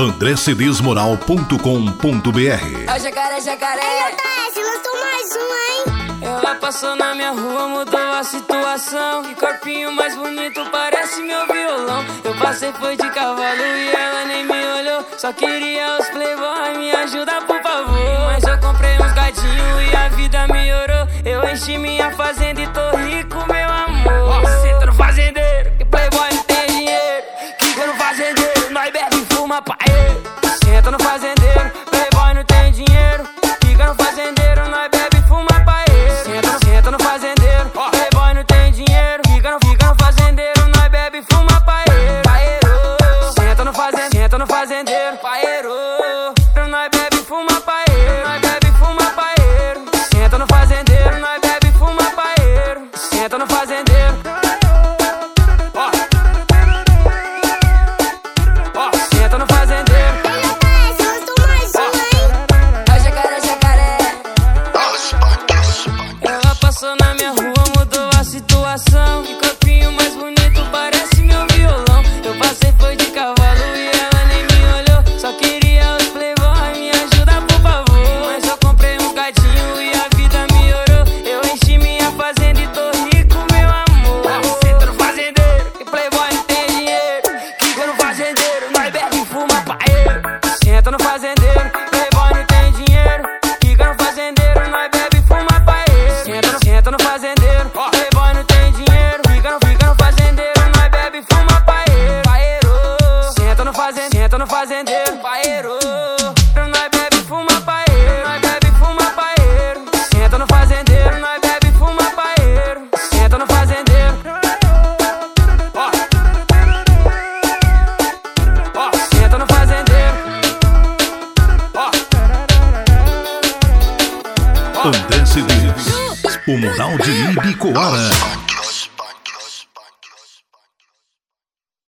andrecedesmoral.com.br Ó jacaré, jacaré. PS, lançou mais um, hein? Ela passou na minha rua, mudou a situação. Que corpinho mais bonito, parece meu violão. Eu passei, foi de cavalo e ela nem me olhou. Só queria os playboy, me ajuda por favor. Mas eu comprei uns gatinhos e a vida melhorou. Eu enchi minha fazenda e tô rico, meu amor. Senta no fazendeiro, que playboy não tem dinheiro. Fica no fazendeiro, nós bebe e fuma pra fazendeiro no fazendeiro Paeiro, nós bebe fuma pra ele Nós bebe fuma pra ele Senta no fazendeiro, nós bebe fuma pra ele Senta no fazendeiro. Ó. Ó, senta no fazendeiro. Ó. André Cedeiros, o Mural de Ibicoara.